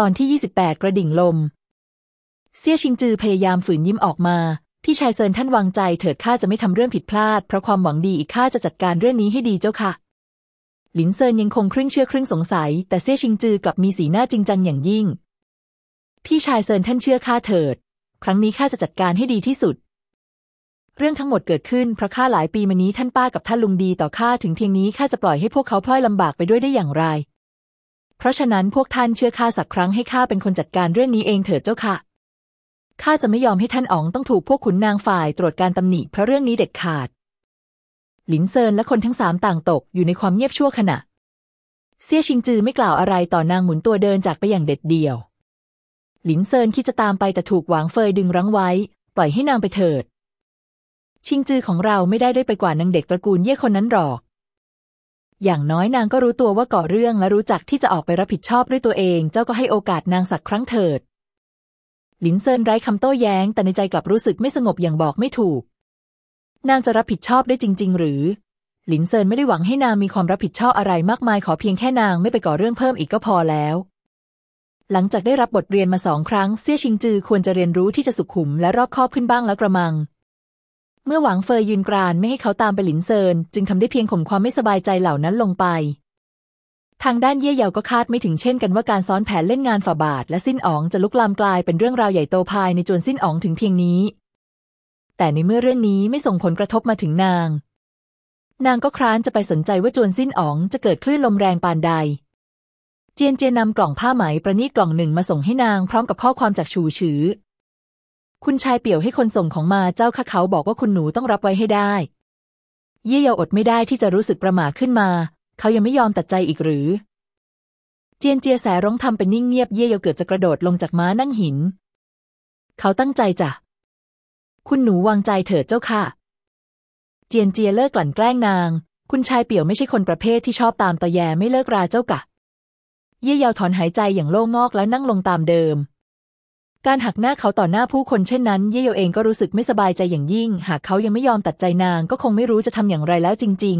ตอนที่ 28 กระดิ่งลม เซี่ยชิงจือพยายามฝืนยิ้มออกมา พี่ชายเซินท่านวางใจเถิดข้าจะไม่ทำเรื่องผิดพลาด เพราะความหวังดีอีกข้าจะจัดการเรื่องนี้ให้ดีเจ้าค่ะ หลินเซินยังคงครึ่งเชื่อครึ่งสงสัย แต่เซี่ยชิงจือกลับมีสีหน้าจริงจังอย่างยิ่ง พี่ชายเซินท่านเชื่อข้าเถิด ครั้งนี้ข้าจะจัดการให้ดีที่สุด เรื่องทั้งหมดเกิดขึ้นเพราะข้าหลายปีมานี้ท่านป้ากับท่านลุงดีต่อข้าถึงเพียงนี้ข้าจะปล่อยให้พวกเขาพลอยลำบากไปด้วยได้อย่างไร เพราะฉะนั้นพวกท่านเชื่อข้าสักครั้งให้ข้าเป็นคนจัดการเรื่องนี้เองเถิดเจ้าค่ะข้าจะไม่ยอมให้ท่านอ๋องต้องถูกพวกขุนนางฝ่ายตรวจการตำหนิเพราะเรื่องนี้เด็ดขาด หลินเซินและคนทั้งสามต่างตกอยู่ในความเงียบชั่วขณะ เซี่ยชิงจือไม่กล่าวอะไรต่อนางหมุนตัวเดินจากไปอย่างเด็ดเดี่ยว หลินเซินคิดจะตามไปแต่ถูกหวางเฟยดึงรั้งไว้ ปล่อยให้นางไปเถิด ชิงจือของเราไม่ได้ได้ไปกว่านางเด็กตระกูลเย่คนนั้นหรอก อย่างน้อยนางก็รู้ตัวว่าก่อเรื่องและรู้จักที่จะออกไปรับผิดชอบด้วยตัวเอง เจ้าก็ให้โอกาสนางสักครั้งเถิด หลินเซินไร้คำโต้แย้ง แต่ในใจกลับรู้สึกไม่สงบอย่างบอกไม่ถูก นางจะรับผิดชอบได้จริง ๆ หรือ หลินเซินไม่ได้หวังให้นางมีความรับผิดชอบอะไรมากมายขอเพียงแค่นางไม่ไปก่อเรื่องเพิ่มอีกก็พอแล้ว หลังจากได้รับบทเรียนมาสองครั้งเซี่ยชิงจือควรจะเรียนรู้ที่จะสุขุมและรอบคอบขึ้นบ้างแล้วกระมัง เมื่อหวังเฟยยืนกรานไม่ให้เขาตามไปหลินเซิน จึงทำได้เพียงข่มความไม่สบายใจเหล่านั้นลงไป ทางด้านเย่เยาก็คาดไม่ถึงเช่นกันว่าการซ้อนแผนเล่นงานฝ่าบาท และสิ้นอ๋องจะลุกลามกลายเป็นเรื่องราวใหญ่โตภายในจวนสิ้นอ๋องถึงเพียงนี้ แต่ในเมื่อเรื่องนี้ไม่ส่งผลกระทบมาถึงนาง นางก็คร้านจะไปสนใจว่าจวนสิ้นอ๋องจะเกิดคลื่นลมแรงปานใด เจียนเจียนนำกล่องผ้าไหมประณีตกล่องหนึ่งมาส่งให้นางพร้อมกับข้อความจากชูฉือ คุณชายเปี่ยวให้คนส่งของมาเจ้าข้าเขาบอกว่าคุณหนูต้องรับไว้ให้ได้ เยี่เยาอดไม่ได้ที่จะรู้สึกประหม่าขึ้นมา เขายังไม่ยอมตัดใจอีกหรือ เจียนเจียแสร้องทำเป็นนิ่งเงียบเยี่เยาเกือบจะกระโดดลงจากม้านั่งหิน เขาตั้งใจจ้ะคุณหนูวางใจเถิดเจ้าค่ะ เจียนเจียเลิกกลั่นแกล้งนาง คุณชายเปี่ยวไม่ใช่คนประเภทที่ชอบตามตอแยไม่เลิกราเจ้ากะ เยี่เยาถอนหายใจอย่างโล่งงอกแล้วนั่งลงตามเดิม การหักหน้าเขาต่อหน้าผู้คนเช่นนั้น เย่เยเองก็รู้สึกไม่สบายใจอย่างยิ่ง หากเขายังไม่ยอมตัดใจนางก็คงไม่รู้จะทำอย่างไรแล้วจริง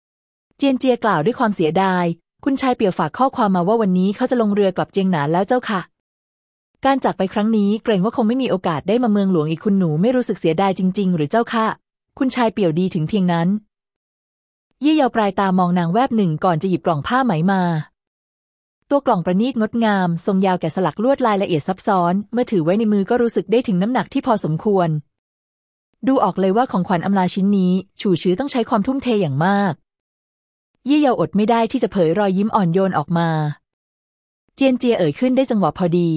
ๆ เจียนเจียกล่าวด้วยความเสียดาย คุณชายเปี่ยวฝากข้อความมาว่าวันนี้เขาจะลงเรือกลับเจียงหนานแล้วเจ้าค่ะ การจากไปครั้งนี้เกรงว่าคงไม่มีโอกาสได้มาเมืองหลวงอีกคุณหนูไม่รู้สึกเสียดายจริง ๆ หรือเจ้าค่ะ คุณชายเปี่ยวดีถึงเพียงนั้น เย่เยาปลายตามองนางแวบหนึ่งก่อนจะหยิบกล่องผ้าไหมมา ตัวกล่องประณีตงดงาม ทรงยาวแก่สลักลวดลายละเอียดซับซ้อน เมื่อถือไว้ในมือก็รู้สึกได้ถึงน้ำหนักที่พอสมควร ดูออกเลยว่าของขวัญอำลาชิ้นนี้ ฉู่ชื้อต้องใช้ความทุ่มเทอย่างมากยี่เยาอดไม่ได้ที่จะเผยรอยยิ้มอ่อนโยนออกมา เจียนเจียเอ่ยขึ้นได้จังหวะพอดี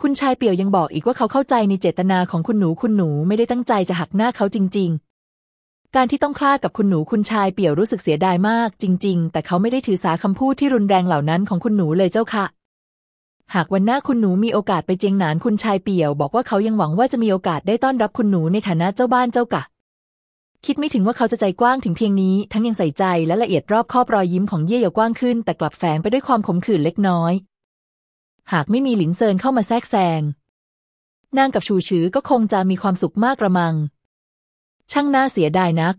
คุณชายเปี่ยวยังบอกอีกว่าเขาเข้าใจในเจตนาของคุณหนูคุณหนูไม่ได้ตั้งใจจะหักหน้าเขาจริง ๆ การที่ต้องคลาดกับคุณหนูคุณชายเปี่ยวรู้สึกเสียดายมาก จริง ๆ แต่เขาไม่ได้ถือสาคำพูดที่รุนแรงเหล่านั้นของคุณหนูเลยเจ้าค่ะ หากวันหน้าคุณหนูมีโอกาสไปเจียงหนานคุณชายเปี่ยว บอกว่าเขายังหวังว่าจะมีโอกาสได้ต้อนรับคุณหนูในฐานะเจ้าบ้านเจ้ากะ คิดไม่ถึงว่าเขาจะใจกว้างถึงเพียงนี้ ทั้งยังใส่ใจและละเอียดรอบคอบรอยยิ้มของเย่เยากว้างขึ้น แต่กลับแฝงไปด้วยความขมขื่นเล็กน้อย หากไม่มีหลินเซินเข้ามาแทรกแซงนางกับชูชือก็คงจะมีความสุขมากกระมัง ช่างน่าเสียดายนัก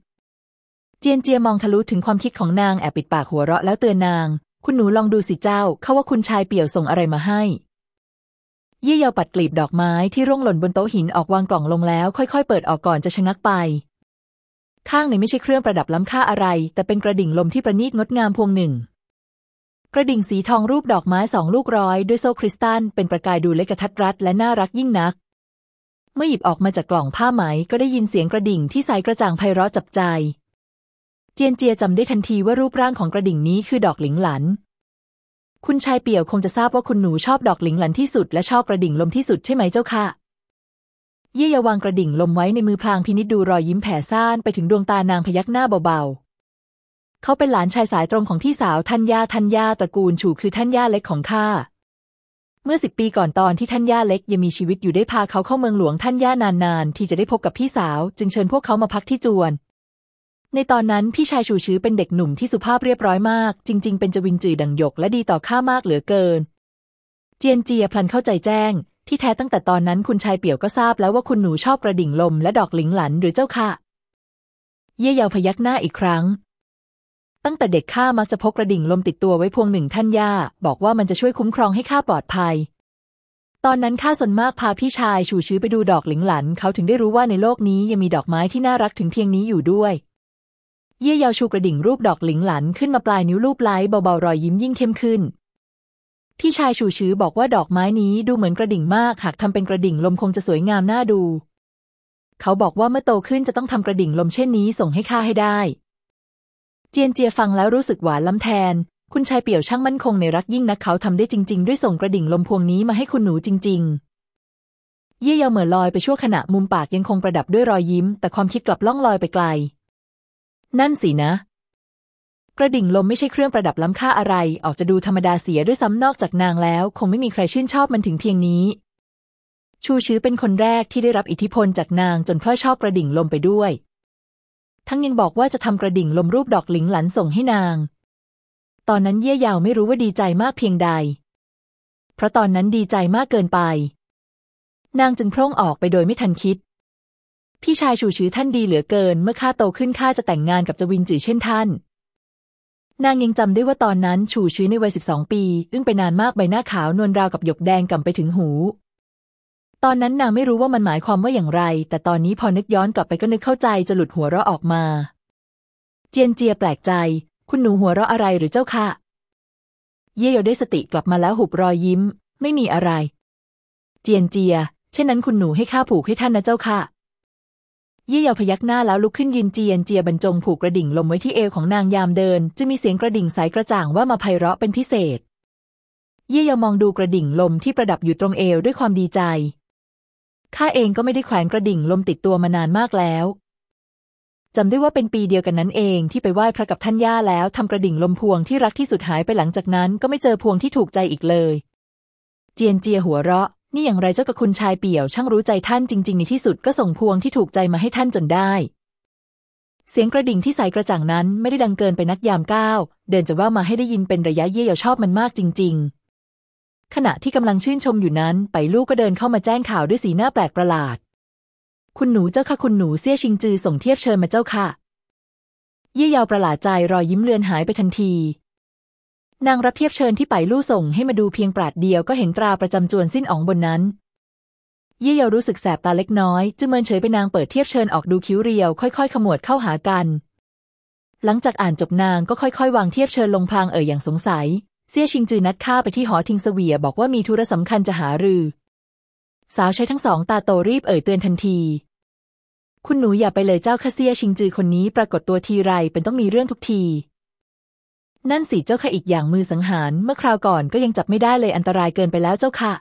เจียนเจียมองทะลุถึงความคิดของนางแอบปิดปากหัวเราะแล้วเตือนนาง คุณหนูลองดูสิเจ้า เขาว่าคุณชายเปี่ยวส่งอะไรมาให้ยี่เยาปัดกลีบดอกไม้ที่ร่วงหล่นบนโต๊ะหินออกวางกล่องลงแล้ว ค่อยๆ เปิดออกก่อนจะชะงักไป ข้างในไม่ใช่เครื่องประดับล้ำค่าอะไร แต่เป็นกระดิ่งลมที่ประณีตงดงามพวงหนึ่งกระดิ่งสีทองรูปดอกไม้สองลูกร้อยด้วยโซ่คริสตัลเป็นประกายดูเล็กกระทัดรัดและน่ารักยิ่งนัก มื่อหยิบออกมาจากกล่องผ้าไหมก็ได้ยินเสียงกระดิ่งที่ใสกระจ่างไพเราะจับใจ เจียนเจียจำได้ทันทีว่ารูปร่างของกระดิ่งนี้คือดอกหลิงหลัน คุณชายเปี่ยวคงจะทราบว่าคุณหนูชอบดอกหลิงหลันที่สุดและชอบกระดิ่งลมที่สุดใช่ไหมเจ้าค่ะ เยี่ยวางกระดิ่งลมไว้ในมือพลางพินิจดูรอยยิ้มแผ่ซ่านไปถึงดวงตานางพยักหน้าเบาๆ เขาเป็นหลานชายสายตรงของพี่สาวท่านยาท่านยาตระกูลฉูคือท่านย่าเล็กของข้า เมื่อสิบปีก่อนตอนที่ท่านย่าเล็กยังมีชีวิตอยู่ได้พาเขาเข้าเมืองหลวงท่านย่านานๆที่จะได้พบกับพี่สาว จึงเชิญพวกเขามาพักที่จวน ในตอนนั้นพี่ชายชูชื้อเป็นเด็กหนุ่มที่สุภาพเรียบร้อยมาก จริง ๆ เป็นจวินจือดังหยกและดีต่อข้ามากเหลือเกิน เจียนเจียพลันเข้าใจแจ้ง ที่แท้ตั้งแต่ตอนนั้นคุณชายเปี่ยวก็ทราบแล้วว่าคุณหนูชอบกระดิ่งลมและดอกหลิงหลันหรือเจ้าค่ะ เย่เยาพยักหน้าอีกครั้ง ตั้งแต่เด็กข้ามักจะพกกระดิ่งลมติดตัวไว้พวงหนึ่งท่านย่า บอกว่ามันจะช่วยคุ้มครองให้ข้าปลอดภัย ตอนนั้นข้าสนมากพาพี่ชายชูชื้อไปดูดอกหลิงหลัน เขาถึงได้รู้ว่าในโลกนี้ยังมีดอกไม้ที่น่ารักถึงเพียงนี้อยู่ด้วยเย่เยาวชูกระดิ่งรูปดอกหลิงหลันขึ้นมาปลายนิ้วลูบไล้เบาๆรอยยิ้มยิ่งเข้มขึ้น พี่ชายชูชื้อบอกว่าดอกไม้นี้ดูเหมือนกระดิ่งมาก หากทำเป็นกระดิ่งลมคงจะสวยงามน่าดู เขาบอกว่าเมื่อโตขึ้นจะต้องทำกระดิ่งลมเช่นนี้ส่งให้ข้าให้ได้ เจียนเจียฟังแล้วรู้สึกหวานล้ำแทน คุณชายเปี่ยวช่างมั่นคงในรักยิ่งนักเขาทำได้จริง ๆ ด้วยส่งกระดิ่งลมพวงนี้มาให้คุณหนูจริง ๆเย่เยาเหม่อลอยไปชั่วขณะมุมปากยังคงประดับด้วยรอยยิ้ม แต่ความคิดกลับล่องลอยไปไกล นั่นสินะ กระดิ่งลมไม่ใช่เครื่องประดับล้ำค่าอะไร ออกจะดูธรรมดาเสียด้วยซ้ำนอกจากนางแล้ว คงไม่มีใครชื่นชอบมันถึงเพียงนี้ ชูชื้อเป็นคนแรกที่ได้รับอิทธิพลจากนางจนพลอยชอบกระดิ่งลมไปด้วย ทั้งยังบอกว่าจะทำกระดิ่งลมรูปดอกหลิงหลันส่งให้นาง ตอนนั้นเย่ยาวไม่รู้ว่าดีใจมากเพียงใด เพราะตอนนั้นดีใจมากเกินไป นางจึงพร่งออกไปโดยไม่ทันคิด พี่ชายชูชื้อท่านดีเหลือเกิน เมื่อข้าโตขึ้นข้าจะแต่งงานกับจวินจือเช่นท่าน นางยังจำได้ว่าตอนนั้นชูชื้อในวัยสิบสองปี อึ้งไปนานมากใบหน้าขาวนวลราวกับหยกแดงก่ำไปถึงหู ตอนนั้นนางไม่รู้ว่ามันหมายความว่าอย่างไร แต่ตอนนี้พอนึกย้อนกลับไปก็นึกเข้าใจจะหลุดหัวเราะออกมา เจียนเจียแปลกใจ คุณหนูหัวเราะอะไรหรือเจ้าค่ะ เย่เยาได้สติกลับมาแล้วหุบรอยยิ้ม ไม่มีอะไร เจียนเจีย เช่นนั้นคุณหนูให้ข้าผูกให้ท่านนะเจ้าค่ะ เย่เยาพยักหน้าแล้วลุกขึ้นยืนเจียนเจียบรรจงผูกกระดิ่งลมไว้ที่เอวของนางยามเดินจึงมีเสียงกระดิ่งใสกระจ่างว่ามาไพเราะเป็นพิเศษ เย่เยามองดูกระดิ่งลมที่ประดับอยู่ตรงเอวด้วยความดีใจ ข้าเองก็ไม่ได้แขวนกระดิ่งลมติดตัวมานานมากแล้วจำได้ว่าเป็นปีเดียวกันนั้นเองที่ไปไหว้พระกับท่านย่าแล้วทำกระดิ่งลมพวงที่รักที่สุดหายไปหลังจากนั้นก็ไม่เจอพวงที่ถูกใจอีกเลย เจียนเจียหัวเราะ นี่อย่างไรเจ้ากับคุณชายเปี่ยวช่างรู้ใจท่านจริง ๆ ในที่สุดก็ส่งพวงที่ถูกใจมาให้ท่านจนได้ เสียงกระดิ่งที่ใสกระจ่างนั้นไม่ได้ดังเกินไปนักยามก้าวเดินจะว่ามาให้ได้ยินเป็นระยะเยี่ยาชอบมันมากจริง ๆ ขณะที่กำลังชื่นชมอยู่นั้น ไปลูกก็เดินเข้ามาแจ้งข่าวด้วยสีหน้าแปลกประหลาด คุณหนูเจ้าค่ะคุณหนูเสี่ยชิงจือส่งเทียบเชิญมาเจ้าค่ะ เย่เยาประหลาดใจรอยยิ้มเลือนหายไปทันที นางรับเทียบเชิญที่ไปลู่ส่งให้มาดูเพียงปราดเดียวก็เห็นตราประจำจวนสิ้นอ๋องบนนั้น เย่เยารู้สึกแสบตาเล็กน้อย จึงเมินเฉยไปนางเปิดเทียบเชิญออกดูคิ้วเรียว ค่อยๆ ขมวดเข้าหากัน หลังจากอ่านจบนางก็ค่อยๆ วางเทียบเชิญลงพลางเอ่ยอย่างสงสัย เสี่ยชิงจือนัดข้าไปที่หอทิงเสวียบอกว่ามีธุระสำคัญจะหารือ สาวใช้ทั้งสองตาโตรีบเอ่ยเตือนทันที คุณหนูอย่าไปเลยเจ้าข้าเสี่ยชิงจือคนนี้ปรากฏตัวทีไรเป็นต้องมีเรื่องทุกที นั่นสิเจ้าข้าอีกอย่างมือสังหาร เมื่อคราวก่อนก็ยังจับไม่ได้เลยอันตรายเกินไปแล้วเจ้าค่ะ